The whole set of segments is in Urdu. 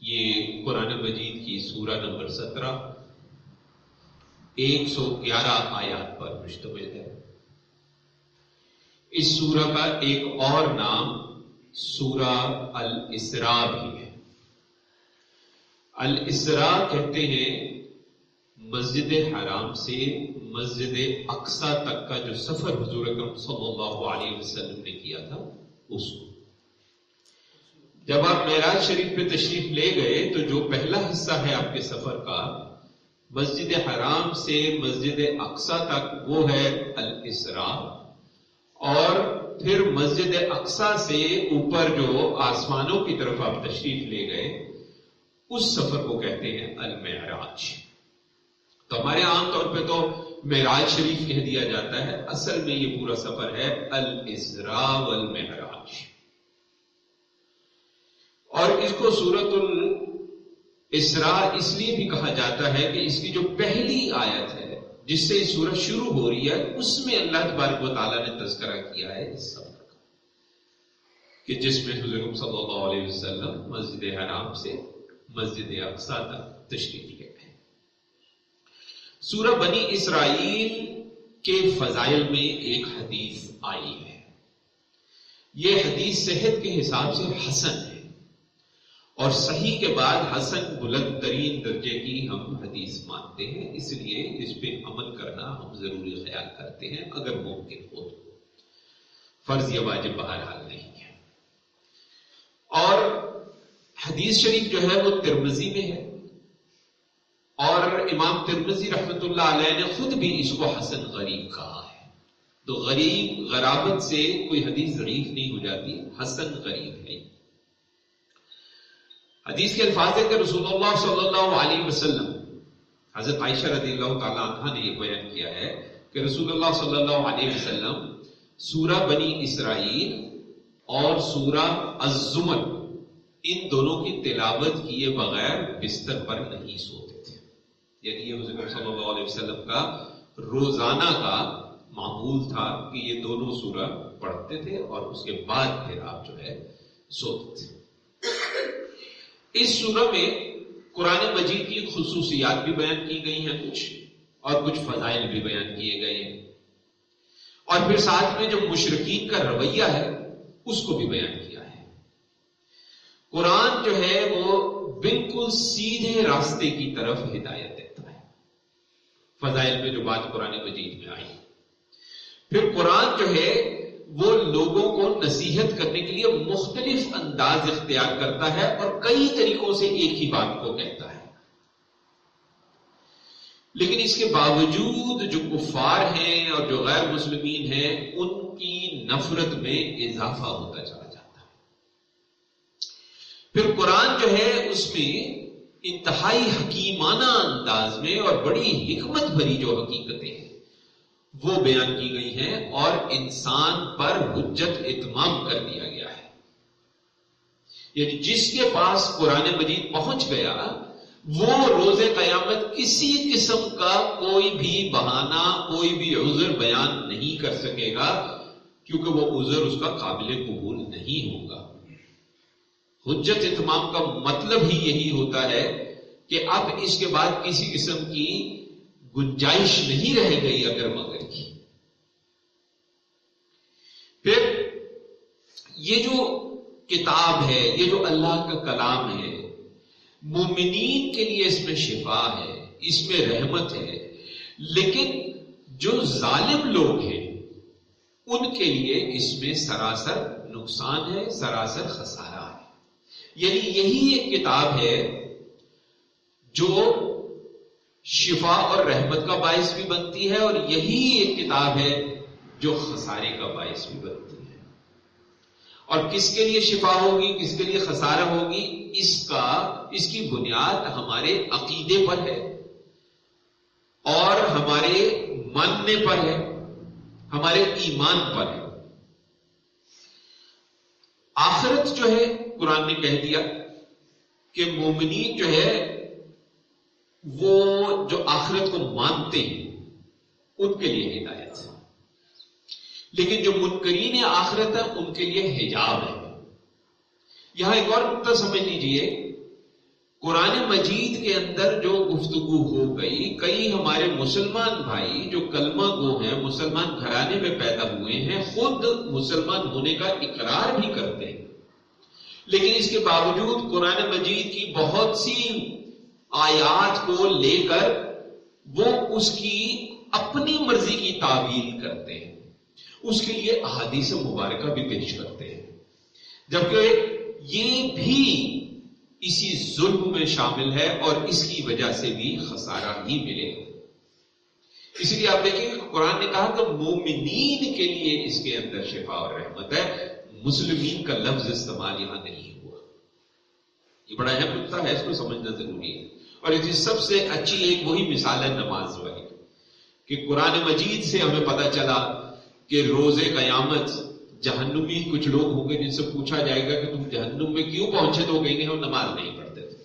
یہ قرآن مجید کی سورہ نمبر سترہ، ایک سو گیارہ آیات پر مشتمل ہے۔ اس سورہ کا ایک اور نام سورہ الاسراء بھی ہے۔ الاسراء کہتے ہیں مسجد حرام سے مسجد اقسا تک کا جو سفر حضور اکرم صلی اللہ علیہ وسلم نے کیا تھا، اس کو۔ جب آپ معراج شریف پہ تشریف لے گئے تو جو پہلا حصہ ہے آپ کے سفر کا، مسجد حرام سے مسجد اقسا تک، وہ ہے الاسراء۔ اور پھر مسجد اقسا سے اوپر جو آسمانوں کی طرف آپ تشریف لے گئے، اس سفر کو کہتے ہیں المعراج۔ تو ہمارے عام طور پہ تو معراج شریف کہہ دیا جاتا ہے، اصل میں یہ پورا سفر ہے الاسراء والمعراج۔ اور اس کو سورت الاسراء اس لیے بھی کہا جاتا ہے کہ اس کی جو پہلی آیت ہے، جس سے یہ سورت شروع ہو رہی ہے، اس میں اللہ تبارک و تعالیٰ نے تذکرہ کیا ہے اس سفر کا۔ کہ جس میں حضرت صلی اللہ علیہ وسلم مسجد حرام سے مسجد اقسا تک تشریف لے گئے سورہ بنی اسرائیل کے فضائل میں ایک حدیث آئی ہے۔ یہ حدیث صحت کے حساب سے حسن ہے۔ اور صحیح کے بعد حسن بلند ترین درجے کی ہم حدیث مانتے ہیں، اس لیے اس پہ عمل کرنا ہم ضروری خیال کرتے ہیں اگر ممکن ہو تو۔ فرض یا واجب بہرحال نہیں ہے۔ اور حدیث شریف جو ہے وہ ترمزی میں ہے۔ اور امام ترمزی رحمت اللہ علیہ نے خود بھی اس کو حسن غریب کہا ہے۔ تو غریب، غرابت سے کوئی حدیث ضعیف نہیں ہو جاتی، حسن غریب ہے۔ حدیث کے الفاظ ہے کہ رسول اللہ صلی اللہ علیہ وسلم، حضرت عائشہ رضی اللہ تعالیٰ عنہ نے یہ بیان کیا ہے کہ رسول اللہ صلی اللہ علیہ وسلم سورہ بنی اسرائیل اور سورہ الزمر، ان دونوں کی تلاوت کیے بغیر بستر پر نہیں سوتے تھے۔ یعنی یہ حضرت صلی اللہ علیہ وسلم کا روزانہ کا معمول تھا کہ یہ دونوں سورہ پڑھتے تھے اور اس کے بعد پھر آپ جو ہے سوتے تھے۔ اس سورہ میں قرآن مجید کی خصوصیات بھی بیان کی گئی ہیں، کچھ اور کچھ فضائل بھی بیان کیے گئے ہیں۔ اور پھر ساتھ میں جو مشرقین کا رویہ ہے، اس کو بھی بیان کیا ہے۔ قرآن جو ہے، وہ بالکل سیدھے راستے کی طرف ہدایت دیتا ہے۔ فضائل میں جو بات قرآن مجید میں آئی۔ پھر قرآن جو ہے وہ لوگوں کو نصیحت کرنے کے لیے مختلف انداز اختیار کرتا ہے اور کئی طریقوں سے ایک ہی بات کو کہتا ہے۔ لیکن اس کے باوجود جو کفار ہیں اور جو غیر مسلمین ہیں، ان کی نفرت میں اضافہ ہوتا چلا جاتا ہے۔ پھر قرآن جو ہے، اس میں انتہائی حکیمانہ انداز میں اور بڑی حکمت بھری جو حقیقتیں ہیں وہ بیان کی گئی ہیں اور انسان پر حجت اتمام کر دیا گیا ہے۔ یعنی جس کے پاس قرآن مجید پہنچ گیا، وہ روز قیامت کسی قسم کا کوئی بھی بہانہ، کوئی بھی عذر بیان نہیں کر سکے گا، کیونکہ وہ عذر اس کا قابل قبول نہیں ہوگا۔ حجت اتمام کا مطلب ہی یہی ہوتا ہے کہ اب اس کے بعد کسی قسم کی گنجائش نہیں رہ گئی اگر مگر کی۔ پھر یہ جو کتاب ہے، یہ جو اللہ کا کلام ہے، مومنین کے لیے اس میں شفا ہے، اس میں رحمت ہے، لیکن جو ظالم لوگ ہیں، ان کے لیے اس میں سراسر نقصان ہے، سراسر خسارہ ہے۔ یعنی یہی ایک کتاب ہے جو شفا اور رحمت کا باعث بھی بنتی ہے اور یہی ایک کتاب ہے جو خسارے کا باعث بھی بنتی ہے۔ اور کس کے لیے شفا ہوگی، کس کے لیے خسارہ ہوگی، اس کا، اس کی بنیاد ہمارے عقیدے پر ہے۔ اور ہمارے ماننے پر ہے، ہمارے ایمان پر ہے۔ آخرت جو ہے، قرآن نے کہہ دیا کہ مومنی جو ہے وہ جو آخرت کو مانتے ہیں، ان کے لیے ہدایت ہے۔ لیکن جو منکرین آخرت ہے، ان کے لیے حجاب ہے۔ یہاں ایک اور نقطہ سمجھ لیجیے، قرآن مجید کے اندر جو گفتگو ہو گئی، کئی ہمارے مسلمان بھائی جو کلمہ گو ہیں، مسلمان گھرانے میں پیدا ہوئے ہیں، خود مسلمان ہونے کا اقرار بھی کرتے ہیں۔ لیکن اس کے باوجود قرآن مجید کی بہت سی آیات کو لے کر وہ اس کی اپنی مرضی کی تعویل کرتے ہیں۔ اس کے لیے احادیث مبارکہ بھی پیش کرتے ہیں۔ جبکہ یہ بھی اسی ظلم میں شامل ہے اور اس کی وجہ سے بھی خسارہ ہی ملے۔ گا اسی لیے آپ دیکھیں کہ قرآن نے کہا کہ مومنین کے لیے اس کے اندر شفا اور رحمت ہے۔ مسلمین کا لفظ استعمال یہاں نہیں ہوا۔ یہ بڑا اہم نقطہ ہے، اس کو سمجھنا ضروری ہے۔ اور اس کی سب سے اچھی ایک وہی مثال ہے نماز والی، کہ قرآن مجید سے ہمیں پتا چلا کہ روز قیامت جہنمی کچھ لوگ ہوں گے جن سے پوچھا جائے گا کہ تم جہنم میں کیوں پہنچے تو کہیں گے ہم نماز نہیں پڑھتے تھے۔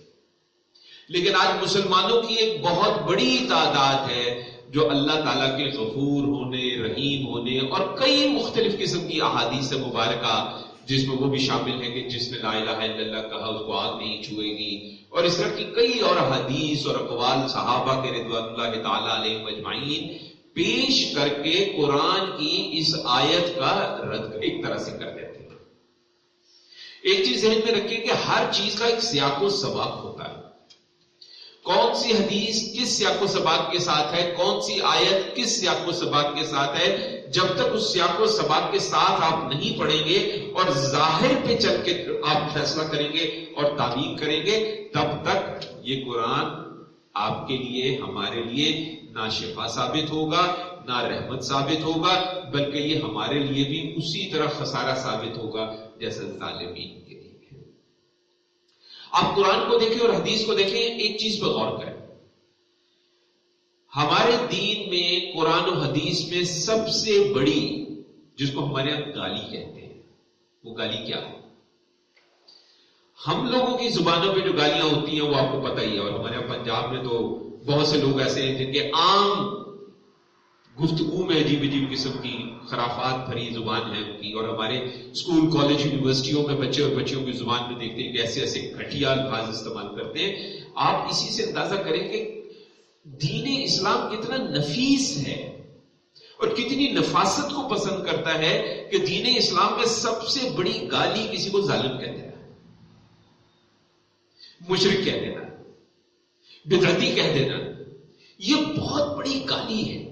لیکن آج مسلمانوں کی ایک بہت بڑی تعداد ہے جو اللہ تعالیٰ کے غفور ہونے، رحیم ہونے اور کئی مختلف قسم کی احادیث مبارکہ جس میں وہ بھی شامل ہے کہ جس نے لا الہ الا اللہ کہا اس کو آگ نہیں چھوئے گی اور اس طرح کی کئی اور حدیث اور اقوال صحابہ کے رضوان اللہ تعالیٰ علیہ مجمعین پیش کر کے قرآن کی اس آیت کا رد ایک طرح سے کر دیتے ہیں۔ ایک چیز ذہن میں رکھیں کہ ہر چیز کا ایک سیاق و سباب ہوتا ہے۔ کون سی حدیث کس سیاق و سباق کے ساتھ ہے؟ کون سی آیت کس سیاق و سباق کے ساتھ ہے؟ جب تک اس سیاق و سباق کے ساتھ آپ نہیں پڑھیں گے اور ظاہر پہ چل کے آپ فیصلہ کریں گے اور تعلیم کریں گے، تب تک یہ قرآن آپ کے لیے، ہمارے لیے نہ شفا ثابت ہوگا، نہ رحمت ثابت ہوگا، بلکہ یہ ہمارے لیے بھی اسی طرح خسارہ ثابت ہوگا جیسا ظالمین۔ آپ قرآن کو دیکھیں اور حدیث کو دیکھیں، ایک چیز پہ غور کریں۔ ہمارے دین میں قرآن و حدیث میں سب سے بڑی، جس کو ہمارے یہاں گالی کہتے ہیں، وہ گالی کیا ہے؟ ہم لوگوں کی زبانوں پہ جو گالیاں ہوتی ہیں، وہ آپ کو پتہ ہی ہے، اور ہمارے یہاں پنجاب میں تو بہت سے لوگ ایسے ہیں جن کے عام گفتگو میں عجیب عجیب قسم کی خرافات بھری زبان ہے ان کی، اور ہمارے اسکول، کالج، یونیورسٹیوں میں بچے اور بچیوں کی زبان میں دیکھتے ہیں کہ ایسے ایسے گھٹیا الفاظ استعمال کرتے ہیں۔ آپ اسی سے اندازہ کریں کہ دین اسلام کتنا نفیس ہے اور کتنی نفاست کو پسند کرتا ہے کہ دین اسلام میں سب سے بڑی گالی کسی کو ظالم کہتے ہیں مشرق کہہ دینا بدرتی کہہ دینا یہ بہت بڑی گالی ہے۔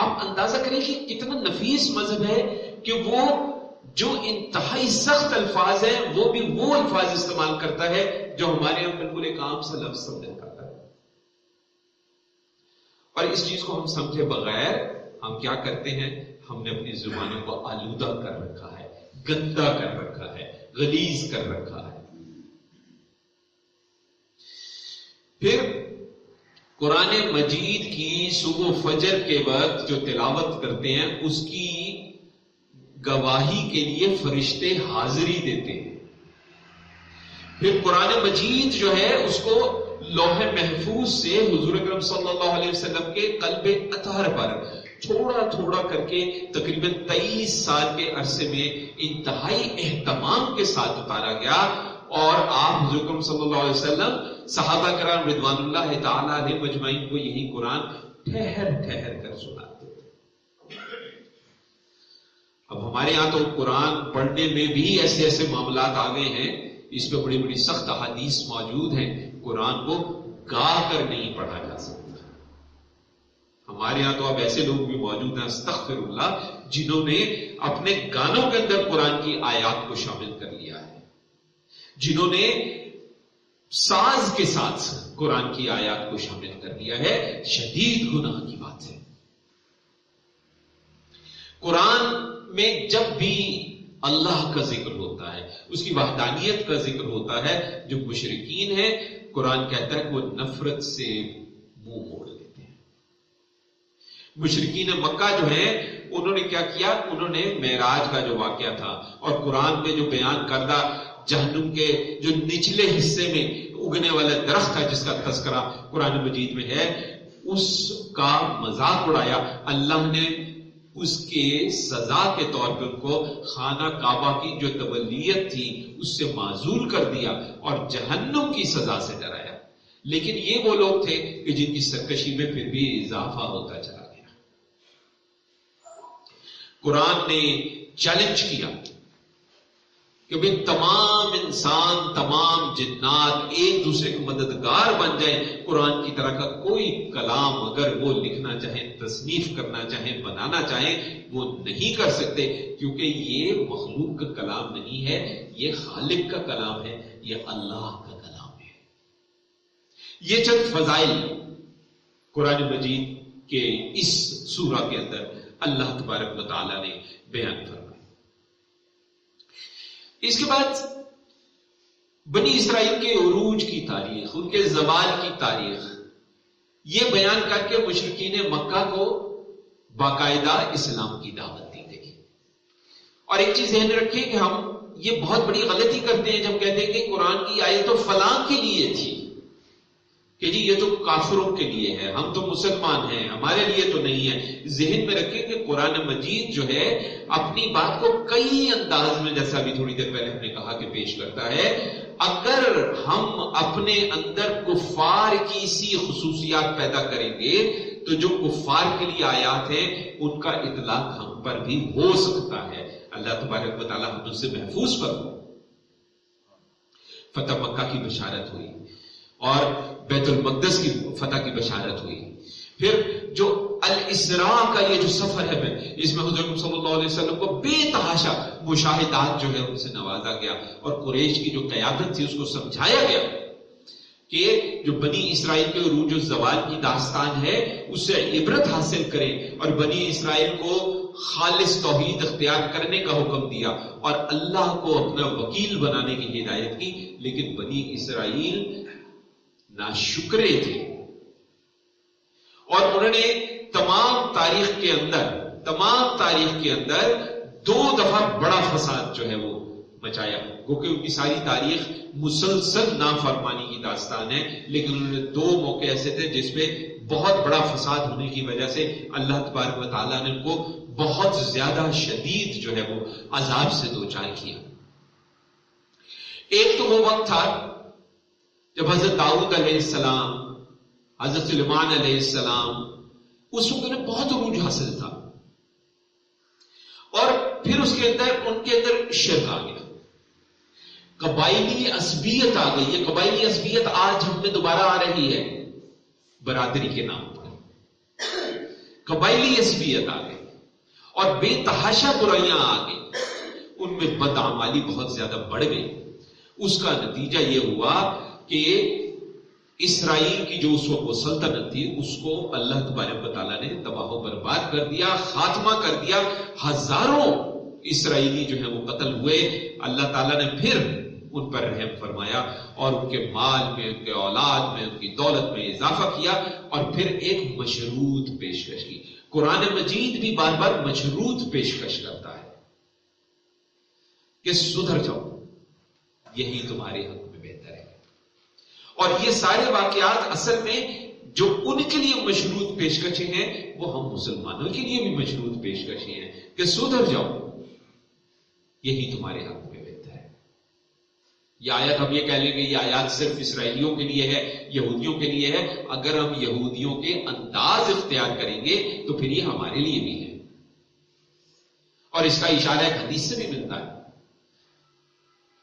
آپ اندازہ کریں کہ کتنا نفیس مذہب ہے کہ وہ جو انتہائی سخت الفاظ ہیں، وہ بھی وہ الفاظ استعمال کرتا ہے جو ہمارے یہاں بالکل ایک عام سے لفظ سمجھا جاتا ہے۔ اور اس چیز کو ہم سمجھے بغیر ہم کیا کرتے ہیں؟ ہم نے اپنی زبانوں کو آلودہ کر رکھا ہے، گندا کر رکھا ہے، غلیظ کر رکھا ہے۔ پھر قرآن مجید کی صبح فجر کے وقت جو تلاوت کرتے ہیں، اس کی گواہی کے لیے فرشتے حاضری دیتے ہیں۔ پھر قرآن مجید جو ہے، اس کو لوح محفوظ سے حضور اکرم صلی اللہ علیہ وسلم کے قلب اطہر پر تھوڑا تھوڑا کر کے تقریباً تیئیس سال کے عرصے میں انتہائی اہتمام کے ساتھ اتارا گیا۔ اور آپ حضور صلی اللہ علیہ وسلم، صحابہ کرام رضوان اللہ تعالیٰ علیہ مجمعین کو یہی قرآن ٹھہر ٹھہر کر سناتے اب ہمارے یہاں تو قرآن پڑھنے میں بھی ایسے ایسے معاملات آ گئے ہیں، اس پہ بڑی بڑی سخت حدیث موجود ہیں، قرآن کو گا کر نہیں پڑھا جا سکتا۔ ہمارے یہاں تو اب ایسے لوگ بھی موجود ہیں، استغفر اللہ، جنہوں نے اپنے گانوں کے اندر قرآن کی آیات کو شامل کر لیا ہے۔ جنہوں نے ساز کے ساتھ قرآن کی آیات کو شامل کر لیا ہے، شدید گناہ کی بات ہے۔ قرآن میں جب بھی اللہ کا ذکر ہوتا ہے، اس کی وحدانیت کا ذکر ہوتا ہے، جو مشرقین ہے قرآن کہتا ہے کہ وہ نفرت سے منہ موڑ لیتے ہیں۔ مشرقین مکہ جو ہے انہوں نے کیا کیا؟ انہوں نے معراج کا جو واقعہ تھا اور قرآن میں جو بیان کردہ جہنم کے جو نچلے حصے میں اگنے والا درخت ہے جس کا تذکرہ قرآن مجید میں ہے، اس کا مذاق اڑایا۔ اللہ نے اس کے سزا کے طور پہ ان کو خانہ کعبہ کی جو تبلیت تھی، اس سے معذول کر دیا اور جہنم کی سزا سے ڈرایا۔ لیکن یہ وہ لوگ تھے کہ جن کی سرکشی میں پھر بھی اضافہ ہوتا چلا گیا۔ قرآن نے چیلنج کیا۔ کہ بھائی تمام انسان، تمام جنات ایک دوسرے کے مددگار بن جائیں۔ قرآن کی طرح کا کوئی کلام اگر وہ لکھنا چاہیں، تصنیف کرنا چاہیں، بنانا چاہیں، وہ نہیں کر سکتے۔ کیونکہ یہ مخلوق کا کلام نہیں ہے، یہ خالق کا کلام ہے، یہ اللہ کا کلام ہے۔ یہ چند فضائل قرآن مجید کے اس سورہ کے اندر اللہ تبارک و تعالیٰ نے بیان کر اس کے بعد بنی اسرائیل کے عروج کی تاریخ، ان کے زوال کی تاریخ، یہ بیان کر کے مشرقین مکہ کو باقاعدہ اسلام کی دعوت دی گئی۔ اور ایک چیز ذہن رکھیں کہ ہم یہ بہت بڑی غلطی کرتے ہیں جب کہتے ہیں کہ قرآن کی آیت تو فلاں کے لیے تھی۔ کہ جی یہ تو کافروں کے لیے ہے، ہم تو مسلمان ہیں، ہمارے لیے تو نہیں ہے۔ ذہن میں رکھیں کہ قرآن مجید جو ہے، اپنی بات کو کئی انداز میں، جیسا ابھی تھوڑی دیر پہلے ہم نے کہا کہ پیش کرتا ہے، اگر ہم اپنے اندر کفار کی سی خصوصیات پیدا کریں گے، تو جو کفار کے لیے آیات ہیں، ان کا اطلاق ہم پر بھی ہو سکتا ہے۔ اللہ تبارک و تعالیٰ ہم سے محفوظ پر ہو فتح مکہ کی بشارت ہوئی۔ اور بیت المقدس کی فتح کی بشارت ہوئی۔ پھر جو الاسراء کا یہ جو سفر ہے میں، اس میں حضرت صلی اللہ علیہ وسلم کو بے تحاشا مشاہدات جو ہے ان سے نوازا گیا اور قریش کی جو قیادت تھی اس کو سمجھایا گیا کہ جو بنی اسرائیل کے عروج و زوال کی داستان ہے، اس سے عبرت حاصل کریں اور بنی اسرائیل کو خالص توحید اختیار کرنے کا حکم دیا اور اللہ کو اپنا وکیل بنانے کی ہدایت کی۔ لیکن بنی اسرائیل نہ شکرے تھے۔ اور انہوں نے تمام تاریخ کے اندر، تمام تاریخ کے اندر دو دفعہ بڑا فساد جو ہے وہ مچایا۔ کیونکہ ان کی ساری تاریخ مسلسل نافرمانی کی داستان ہے، لیکن انہوں نے دو موقع ایسے تھے جس میں بہت بڑا فساد ہونے کی وجہ سے اللہ تبارک و تعالیٰ نے ان کو بہت زیادہ شدید جو ہے وہ عذاب سے دو چار کیا۔ ایک تو وہ وقت تھا جب حضرت داؤد علیہ السلام، حضرت سلمان علیہ السلام، اس وقت انہیں بہت عروج حاصل تھا۔ اور پھر اس کے اندر، ان کے اندر شرک آ گیا۔ قبائلی عصبیت آ گئی۔ یہ قبائلی عصبیت آج ہم میں دوبارہ آ رہی ہے۔ برادری کے نام پر۔ قبائلی عصبیت آ گئی۔ اور بے تحاشا برائیاں آ گئی۔ ان میں بدعمالی بہت زیادہ بڑھ گئی۔ اس کا نتیجہ یہ ہوا کہ اسرائیل کی جو اس وقت وہ سلطنت تھی، اس کو اللہ تبارک تعالیٰ نے تباہ و برباد کر دیا، خاتمہ کر دیا۔ ہزاروں اسرائیلی جو ہے وہ قتل ہوئے۔ اللہ تعالیٰ نے پھر ان پر رحم فرمایا اور ان کے مال میں، ان کے اولاد میں، ان کی دولت میں اضافہ کیا اور پھر ایک مشروط پیشکش کی۔ قرآن مجید بھی بار بار مشروط پیشکش کرتا ہے کہ سدھر جاؤ، یہی تمہارے حق۔ اور یہ سارے واقعات اصل میں جو ان کے لیے مشروط پیشکشیں ہیں، وہ ہم مسلمانوں کے لیے بھی مشروط پیشکشیں ہیں۔ کہ سدھر جاؤ، یہی تمہارے حق میں بہتر ہے۔ یہ آیت ہم یہ کہہ لیں گے، یہ آیات صرف اسرائیلیوں کے لیے ہے، یہودیوں کے لیے ہے۔ اگر ہم یہودیوں کے انداز اختیار کریں گے، تو پھر یہ ہمارے لیے بھی ہے۔ اور اس کا اشارہ حدیث سے بھی ملتا ہے۔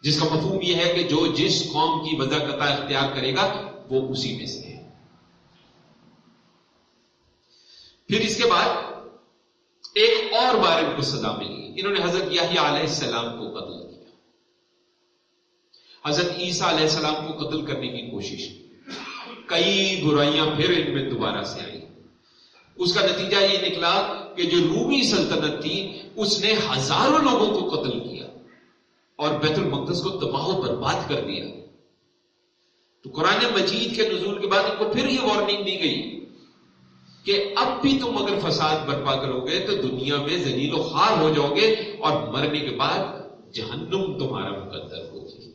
جس کا مفہوم یہ ہے کہ جو جس قوم کی وضع قطع اختیار کرے گا، وہ اسی میں سے ہے۔ پھر اس کے بعد ایک اور بار ان کو سزا ملی۔ انہوں نے حضرت یاہی علیہ السلام کو قتل کیا۔ حضرت عیسیٰ علیہ السلام کو قتل کرنے کی کوشش کئی برائیاں پھر ان میں دوبارہ سے آئی اس کا نتیجہ یہ نکلا کہ جو رومی سلطنت تھی، اس نے ہزاروں لوگوں کو قتل کیا۔ اور بیت المقدس کو تباہ و برباد کر دیا۔ تو قرآن مجید کے نزول کے بعد ان کو پھر یہ وارننگ دی گئی کہ اب بھی تم اگر فساد برپا کرو گے تو دنیا میں زلیل و خار ہو جاؤ گے اور مرنے کے بعد جہنم تمہارا مقدر ہوگی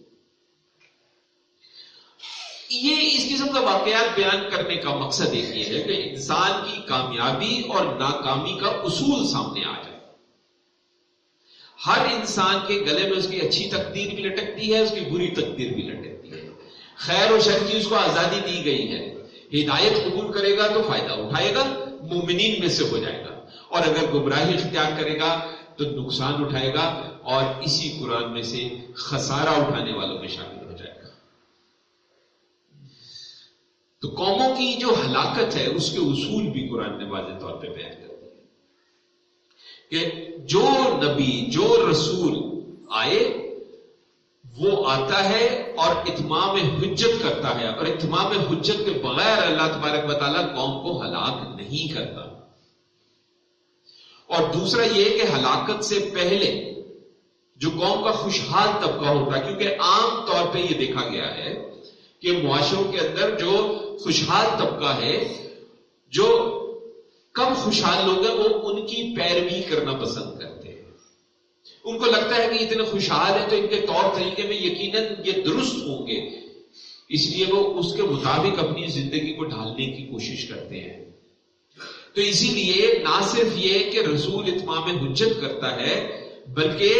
یہ اس قسم کا واقعات بیان کرنے کا مقصد ایک یہ ہے کہ انسان کی کامیابی اور ناکامی کا اصول سامنے آ جائے۔ ہر انسان کے گلے میں اس کی اچھی تقدیر بھی لٹکتی ہے، اس کی بری تقدیر بھی لٹکتی ہے۔ خیر و شر کی اس کو آزادی دی گئی ہے۔ ہدایت قبول کرے گا تو فائدہ اٹھائے گا، مومنین میں سے ہو جائے گا۔ اور اگر گمراہی اختیار کرے گا تو نقصان اٹھائے گا اور اسی قرآن میں سے خسارہ اٹھانے والوں میں شامل ہو جائے گا۔ تو قوموں کی جو ہلاکت ہے، اس کے اصول بھی قرآن نے واضح طور پہ بیان کر کہ جو نبی، جو رسول آئے، وہ آتا ہے اور اتمام حجت کرتا ہے۔ اور اتمام حجت کے بغیر اللہ تبارک تعالیٰ قوم کو ہلاک نہیں کرتا۔ اور دوسرا یہ کہ ہلاکت سے پہلے جو قوم کا خوشحال طبقہ ہوتا ہے کیونکہ عام طور پہ یہ دیکھا گیا ہے کہ معاشروں کے اندر جو خوشحال طبقہ ہے، جو کم خوشحال لوگ ہیں، وہ ان کی پیروی کرنا پسند کرتے ہیں۔ ان کو لگتا ہے کہ اتنے خوشحال ہیں تو ان کے طور طریقے میں یقیناً یہ درست ہوں گے۔ اس لیے وہ اس کے مطابق اپنی زندگی کو ڈھالنے کی کوشش کرتے ہیں۔ تو اسی لیے نہ صرف یہ کہ رسول اتمام حجت کرتا ہے، بلکہ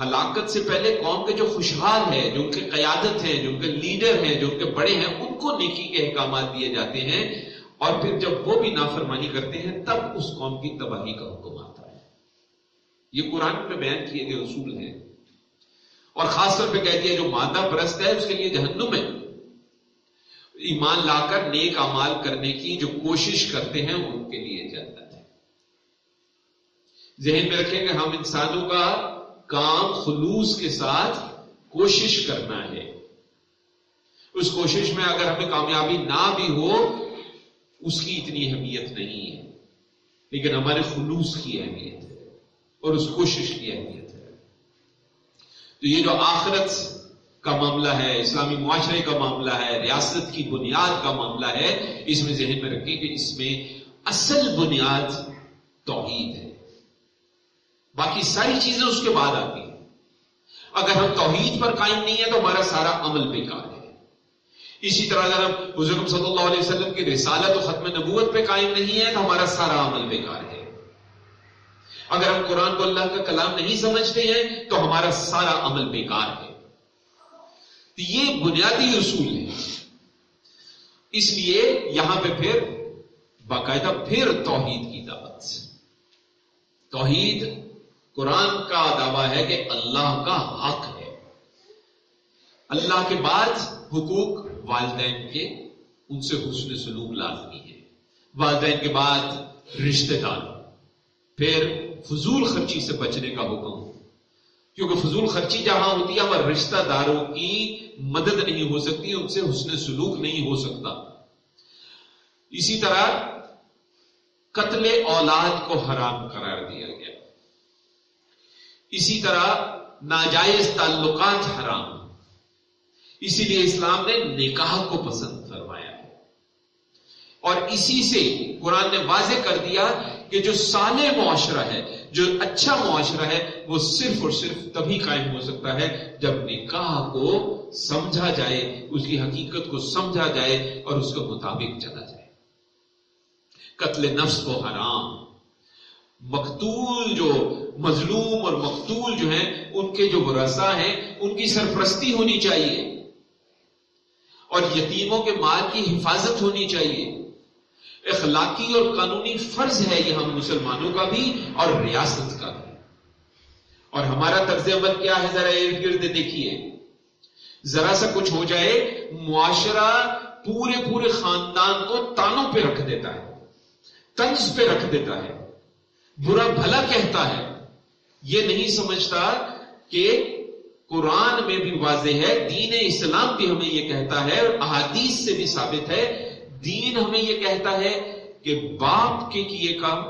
ہلاکت سے پہلے قوم کے جو خوشحال ہیں، جو ان کے قیادت ہیں، جو ان کے لیڈر ہیں، جو ان کے بڑے ہیں، ان کو نیکی کے احکامات دیے جاتے ہیں۔ اور پھر جب وہ بھی نافرمانی کرتے ہیں، تب اس قوم کی تباہی کا حکم آتا ہے۔ یہ قرآن میں بیان کیے گئے اصول ہیں۔ اور خاص طور پہ کہہ دیا جو مادہ پرست ہے، اس کے لیے جہنم ہے۔ ایمان لا کر نیک امال کرنے کی جو کوشش کرتے ہیں ان کے لیے جنت ہے۔ ذہن میں رکھیں کہ ہم انسانوں کا کام خلوص کے ساتھ کوشش کرنا ہے۔ اس کوشش میں اگر ہمیں کامیابی نہ بھی ہو اس کی اتنی اہمیت نہیں ہے۔ لیکن ہمارے خلوص کی اہمیت ہے اور اس کوشش کی اہمیت ہے۔ تو یہ جو آخرت کا معاملہ ہے، اسلامی معاشرے کا معاملہ ہے، ریاست کی بنیاد کا معاملہ ہے، اس میں ذہن میں رکھیں کہ اس میں اصل بنیاد توحید ہے۔ باقی ساری چیزیں اس کے بعد آتی ہیں۔ اگر ہم توحید پر قائم نہیں ہیں تو ہمارا سارا عمل بیکار ہے۔ اسی طرح اگر ہم حضرت صلی اللہ علیہ وسلم کی رسالت و ختم نبوت پہ قائم نہیں ہے تو ہمارا سارا عمل بیکار ہے۔ اگر ہم قرآن کو اللہ کا کلام نہیں سمجھتے ہیں تو ہمارا سارا عمل بیکار ہے۔ تو یہ بنیادی اصول ہے۔ اس لیے یہاں پہ پھر باقاعدہ پھر توحید کی دعوت۔ توحید قرآن کا دعویٰ ہے کہ اللہ کا حق ہے۔ اللہ کے بعد حقوق والدین کے، ان سے حسن سلوک لازمی ہے۔ والدین کے بعد رشتہ دار۔ پھر فضول خرچی سے بچنے کا حکم۔ کیونکہ فضول خرچی جہاں ہوتی ہے وہاں رشتہ داروں کی مدد نہیں ہو سکتی، ان سے حسن سلوک نہیں ہو سکتا۔ اسی طرح قتل اولاد کو حرام قرار دیا گیا۔ اسی طرح ناجائز تعلقات حرام۔ اسی لیے اسلام نے نکاح کو پسند فرمایا۔ اور اسی سے قرآن نے واضح کر دیا کہ جو سالے معاشرہ ہے، جو اچھا معاشرہ ہے، وہ صرف اور صرف تبھی قائم ہو سکتا ہے جب نکاح کو سمجھا جائے، اس کی حقیقت کو سمجھا جائے اور اس کے مطابق چلا جائے۔ قتل نفس کو حرام۔ مقتول جو مظلوم اور مقتول جو ہیں، ان کے جو ورثہ ہیں، ان کی سرپرستی ہونی چاہیے۔ اور یتیموں کے مال کی حفاظت ہونی چاہیے۔ اخلاقی اور قانونی فرض ہے یہ ہم مسلمانوں کا بھی اور ریاست کا بھی۔ اور ہمارا طرز عمل کیا ہے؟ ذرا ارد گرد دیکھیے۔ ذرا سا کچھ ہو جائے، معاشرہ پورے پورے خاندان کو تانوں پہ رکھ دیتا ہے، طنز پہ رکھ دیتا ہے۔ برا بھلا کہتا ہے۔ یہ نہیں سمجھتا کہ قرآن میں بھی واضح ہے، دین اسلام بھی ہمیں یہ کہتا ہے اور احادیث سے بھی ثابت ہے۔ دین ہمیں یہ کہتا ہے کہ باپ کے کیے کام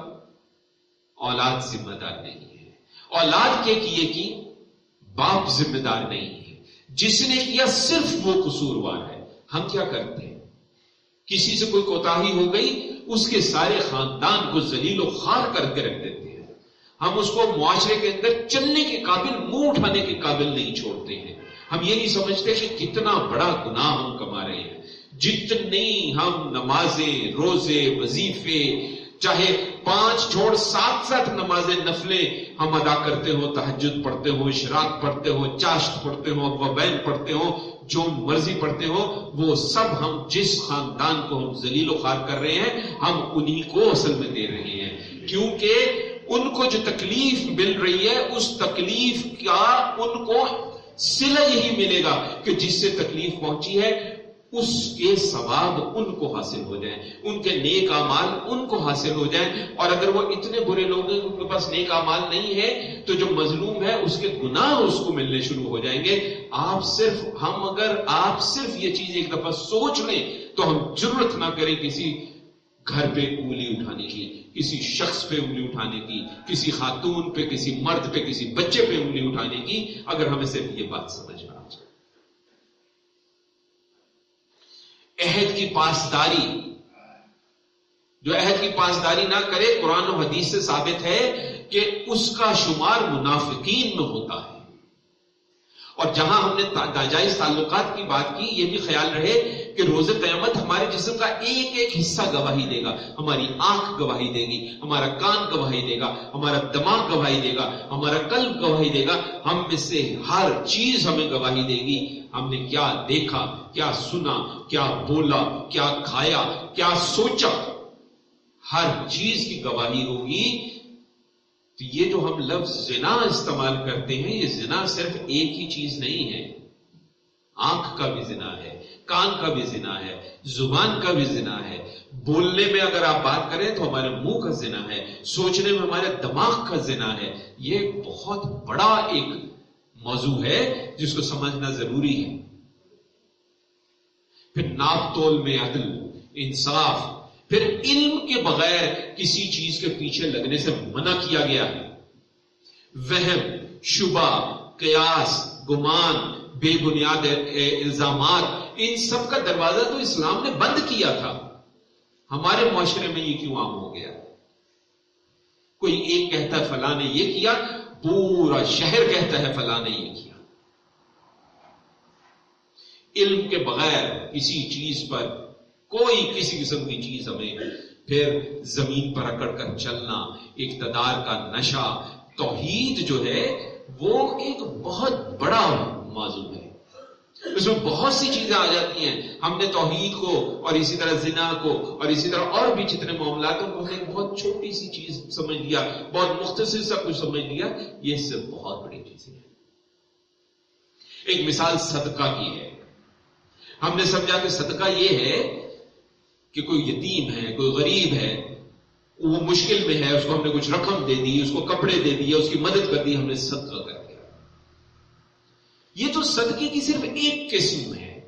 اولاد ذمہ دار نہیں ہے۔ اولاد کے کیے کی باپ ذمہ دار نہیں ہے۔ جس نے کیا صرف وہ قصوروار ہے۔ ہم کیا کرتے ہیں؟ کسی سے کوئی کوتا ہو گئی، اس کے سارے خاندان کو زلیل و خار کر کے رکھ دیتے ہیں۔ ہم اس کو معاشرے کے اندر چلنے کے قابل، منہ اٹھانے کے قابل نہیں چھوڑتے ہیں۔ ہم یہ نہیں سمجھتے کہ کتنا بڑا گناہ ہم کما رہے ہیں۔ جتنی ہم نمازیں، روزے، وظیفے، چاہے پانچ چھوڑ سات سات نمازیں، نفلیں ہم ادا کرتے ہو تحجد پڑھتے ہو اشراق پڑھتے ہو چاشت پڑھتے ہو وبین پڑھتے ہو جو مرضی پڑھتے ہو وہ سب ہم جس خاندان کو ہم ذلیل و خوار کر رہے ہیں، ہم انہی کو اصل میں دے رہے ہیں۔ کیونکہ ان کو جو تکلیف مل رہی ہے، اس تکلیف کا ان کو سلا یہی ملے گا کہ جس سے تکلیف پہنچی ہے، اس کے ثواب ان کو حاصل ہو جائیں۔ ان کے نیک امال ان کو حاصل ہو جائیں۔ اور اگر وہ اتنے برے لوگ ہیں، ان کے پاس نیک امال نہیں ہے، تو جو مظلوم ہے، اس کے گناہ اس کو ملنے شروع ہو جائیں گے۔ آپ صرف، ہم اگر آپ صرف یہ چیز ایک دفعہ سوچ لیں، تو ہم ضرورت نہ کریں کسی گھر پہ انگلی اٹھانے کی۔ کسی شخص پہ انگلی اٹھانے کی، کسی خاتون پہ، کسی مرد پہ، کسی بچے پہ انگلی اٹھانے کی، اگر ہمیں صرف یہ بات سمجھ میں عہد کی پاسداری، جو عہد کی پاسداری نہ کرے، قرآن و حدیث سے ثابت ہے کہ اس کا شمار منافقین میں ہوتا ہے۔ اور جہاں ہم نے ناجائز تعلقات کی بات کی، یہ بھی خیال رہے کہ روز قیامت ہمارے جسم کا ایک ایک حصہ گواہی دے گا، ہماری آنکھ گواہی دے گی، ہمارا کان گواہی دے گا، ہمارا دماغ گواہی دے گا، ہمارا قلب گواہی دے گا، ہم میں سے ہر چیز ہمیں گواہی دے گی۔ ہم نے کیا دیکھا، کیا سنا، کیا بولا، کیا کھایا، کیا سوچا؟ ہر چیز کی گواہی ہوگی تو یہ جو ہم لفظ زنا استعمال کرتے ہیں، یہ زنا صرف ایک ہی چیز نہیں ہے۔ آنکھ کا بھی زنا ہے، کان کا بھی زنا ہے، زبان کا بھی زنا ہے۔ بولنے میں اگر آپ بات کریں تو ہمارے منہ کا زنا ہے، سوچنے میں ہمارے دماغ کا زنا ہے۔ یہ بہت بڑا ایک موضوع ہے جس کو سمجھنا ضروری ہے۔ پھر ناپ تول میں عدل، انصاف پھر علم کے بغیر کسی چیز کے پیچھے لگنے سے منع کیا گیا۔ ہے وہم، شبہ، قیاس، گمان، بے بنیاد الزامات، ان سب کا دروازہ تو اسلام نے بند کیا تھا۔ ہمارے معاشرے میں یہ کیوں عام ہو گیا؟ کوئی ایک کہتا ہے فلاں نے یہ کیا، پورا شہر کہتا ہے فلاں نے یہ کیا۔ علم کے بغیر کسی چیز پر کوئی کسی قسم کی چیز ہمیں پھر زمین پر اکڑ کر چلنا اقتدار کا نشہ، توحید جو ہے، وہ ایک بہت بڑا موضوع ہے۔ اس میں بہت سی چیزیں آ جاتی ہیں۔ ہم نے توحید کو اور اسی طرح زنا کو اور اسی طرح اور بھی جتنے معاملات کو ہم نے بہت چھوٹی سی چیز سمجھ لیا، بہت مختصر سا کچھ سمجھ لیا۔ یہ اس سے بہت بڑی چیزیں ہیں ایک مثال صدقہ کی ہے۔ ہم نے سمجھا کہ صدقہ یہ ہے کہ کوئی یتیم ہے، کوئی غریب ہے، وہ مشکل میں ہے، اس کو ہم نے کچھ رقم دے دی، اس کو کپڑے دے دیے، اس کی مدد کر دی، ہم نے صدقہ کر دیا۔ یہ تو صدقے کی صرف ایک قسم ہے۔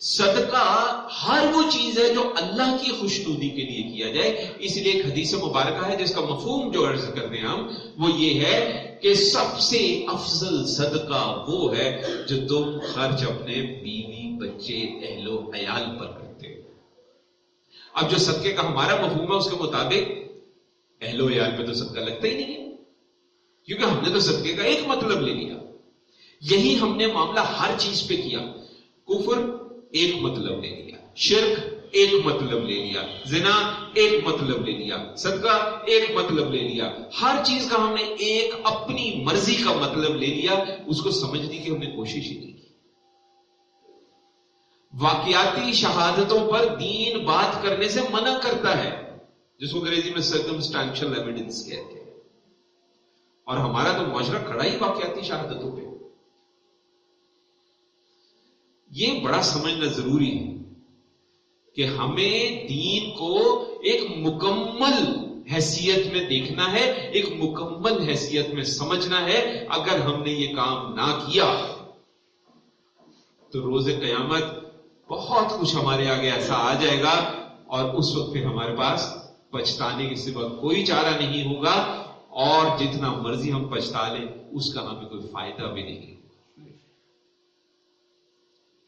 صدقہ ہر وہ چیز ہے جو اللہ کی خوشنودی کے لیے کیا جائے۔ اس لیے ایک حدیث مبارکہ ہے، جس کا مفہوم جو عرض کرتے ہیں ہم، وہ یہ ہے کہ سب سے افضل صدقہ وہ ہے جو تم خرچ اپنے بیوی، بچے اہل و عیال پر اب جو صدقے کا ہمارا مفہوم ہے، اس کے مطابق اہل و عیال پہ تو صدقہ لگتا ہی نہیں ہے۔ کیونکہ ہم نے تو صدقے کا ایک مطلب لے لیا۔ یہی ہم نے معاملہ ہر چیز پہ کیا۔ کفر ایک مطلب لے لیا۔ شرک ایک مطلب لے لیا۔ زنا ایک مطلب لے لیا۔ صدقہ ایک مطلب لے لیا۔ ہر چیز کا ہم نے ایک اپنی مرضی کا مطلب لے لیا۔ اس کو سمجھنے کی ہم نے کوشش ہی نہیں کی۔ واقعاتی شہادتوں پر دین بات کرنے سے منع کرتا ہے، جس کو انگریزی میں سرکمسٹانشل ایویڈنس کہتے ہیں۔ اور ہمارا تو معاشرہ کھڑا ہی واقعاتی شہادتوں پہ۔ یہ بڑا سمجھنا ضروری ہے کہ ہمیں دین کو ایک مکمل حیثیت میں دیکھنا ہے، ایک مکمل حیثیت میں سمجھنا ہے۔ اگر ہم نے یہ کام نہ کیا، تو روز قیامت بہت کچھ ہمارے آگے ایسا آ جائے گا اور اس وقت پھر ہمارے پاس پچھتانے کے سوا کوئی چارہ نہیں ہوگا اور جتنا مرضی ہم پچھتا لیں، اس کا ہمیں کوئی فائدہ بھی نہیں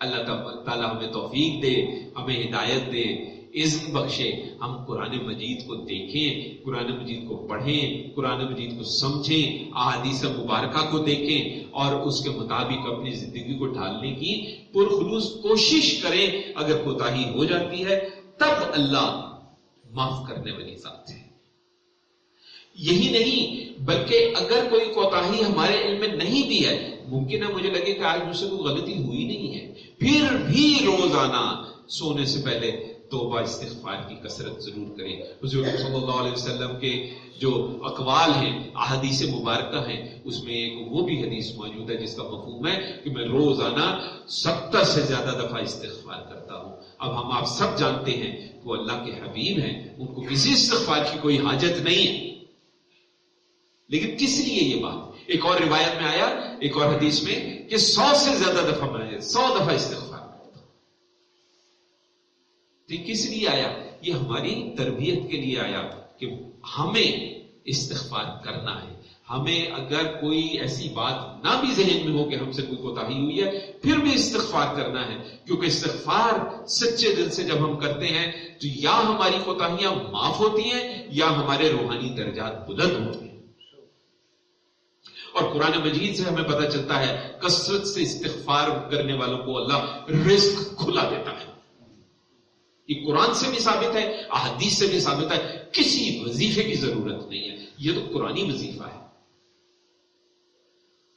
اللہ تعالیٰ ہمیں توفیق دے، ہمیں ہدایت دے۔ عزم بخشے ہم قرآن مجید کو دیکھیں، قرآن مجید کو پڑھیں، قرآن مجید کو سمجھیں، احادیث مبارکہ کو دیکھیں اور اس کے مطابق اپنی زندگی کو ڈھالنے کی پرخلوص کوشش کریں۔ اگر کوتا ہو جاتی ہے، تب اللہ معاف کرنے والی ذات ہے۔ یہی نہیں، بلکہ اگر کوئی کوتا ہمارے علم میں نہیں بھی ہے، ممکن ہے مجھے لگے کہ آج مجھ سے کوئی غلطی ہوئی نہیں ہے۔ پھر بھی روزانہ سونے سے پہلے توبہ استغفار کی کثرت ضرور کریں۔ حضور صلی اللہ علیہ وسلم کے جو اقوال ہیں، احادیث مبارکہ ہیں، اس میں ایک وہ بھی حدیث موجود ہے جس کا مفہوم ہے کہ میں روزانہ ستر سے زیادہ دفعہ استغفار کرتا ہوں۔ اب ہم آپ سب جانتے ہیں کہ وہ اللہ کے حبیب ہیں، ان کو کسی استغفار کی کوئی حاجت نہیں ہے۔ لیکن کس لیے یہ بات؟ ایک اور روایت میں آیا، ایک اور حدیث میں کہ سو سے زیادہ دفعہ میں سو دفعہ استغفار تو کس لیے آیا؟ یہ ہماری تربیت کے لیے آیا کہ ہمیں استغفار کرنا ہے۔ ہمیں اگر کوئی ایسی بات نہ بھی ذہن میں ہو کہ ہم سے کوئی کوتا ہوئی ہے، پھر بھی استغفار کرنا ہے۔ کیونکہ استغفار سچے دل سے جب ہم کرتے ہیں، تو یا ہماری کوتاہیاں معاف ہوتی ہیں، یا ہمارے روحانی درجات بلند ہوتے ہیں۔ اور قرآن مجید سے ہمیں پتہ چلتا ہے، کثرت سے استغفار کرنے والوں کو اللہ رزق کھلا دیتا ہے۔ یہ قرآن سے بھی ثابت ہے، احادیث سے بھی ثابت ہے، کسی وظیفے کی ضرورت نہیں ہے۔ یہ تو قرآنی وظیفہ ہے۔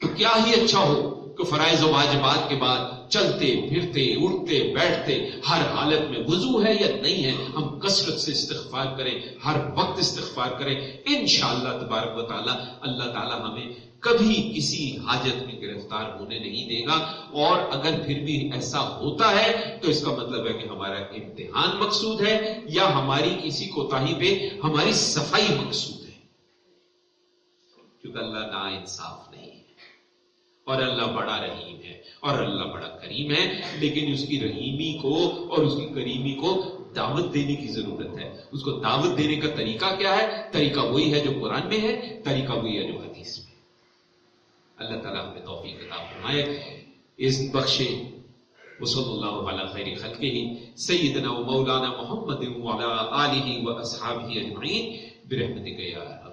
تو کیا ہی اچھا ہو؟ فرائض و واجبات کے بعد چلتے، پھرتے، اٹھتے، بیٹھتے، ہر حالت میں وضو ہے یا نہیں ہے، ہم کثرت سے استغفار کریں، ہر وقت استغفار کریں۔ انشاءاللہ تبارک و تعالی، اللہ تعالی ہمیں کبھی کسی حاجت میں گرفتار ہونے نہیں دے گا۔ اور اگر پھر بھی ایسا ہوتا ہے، تو اس کا مطلب ہے کہ ہمارا امتحان مقصود ہے یا ہماری کسی کوتا پہ ہماری صفائی مقصود ہے۔ کیونکہ اللہ نا انصاف نہیں ہے۔ اور اللہ بڑا رحیم ہے اور اللہ بڑا کریم ہے، لیکن اس کی رحیمی کو اور اس کی کریمی کو دعوت دینے کی ضرورت ہے۔ اس کو دعوت دینے کا طریقہ کیا ہے؟ طریقہ وہی ہے جو قرآن میں ہے، طریقہ وہی ہے جو حدیث میں۔ اللہ تعالیٰ ہمیں توفیق عطا فرمائے۔ اس بخشے وصلی اللہ علی خیر خلقہ سیدنا و مولانا محمد وعلى آلہ و اصحابہ اجمعین، برحمتک یا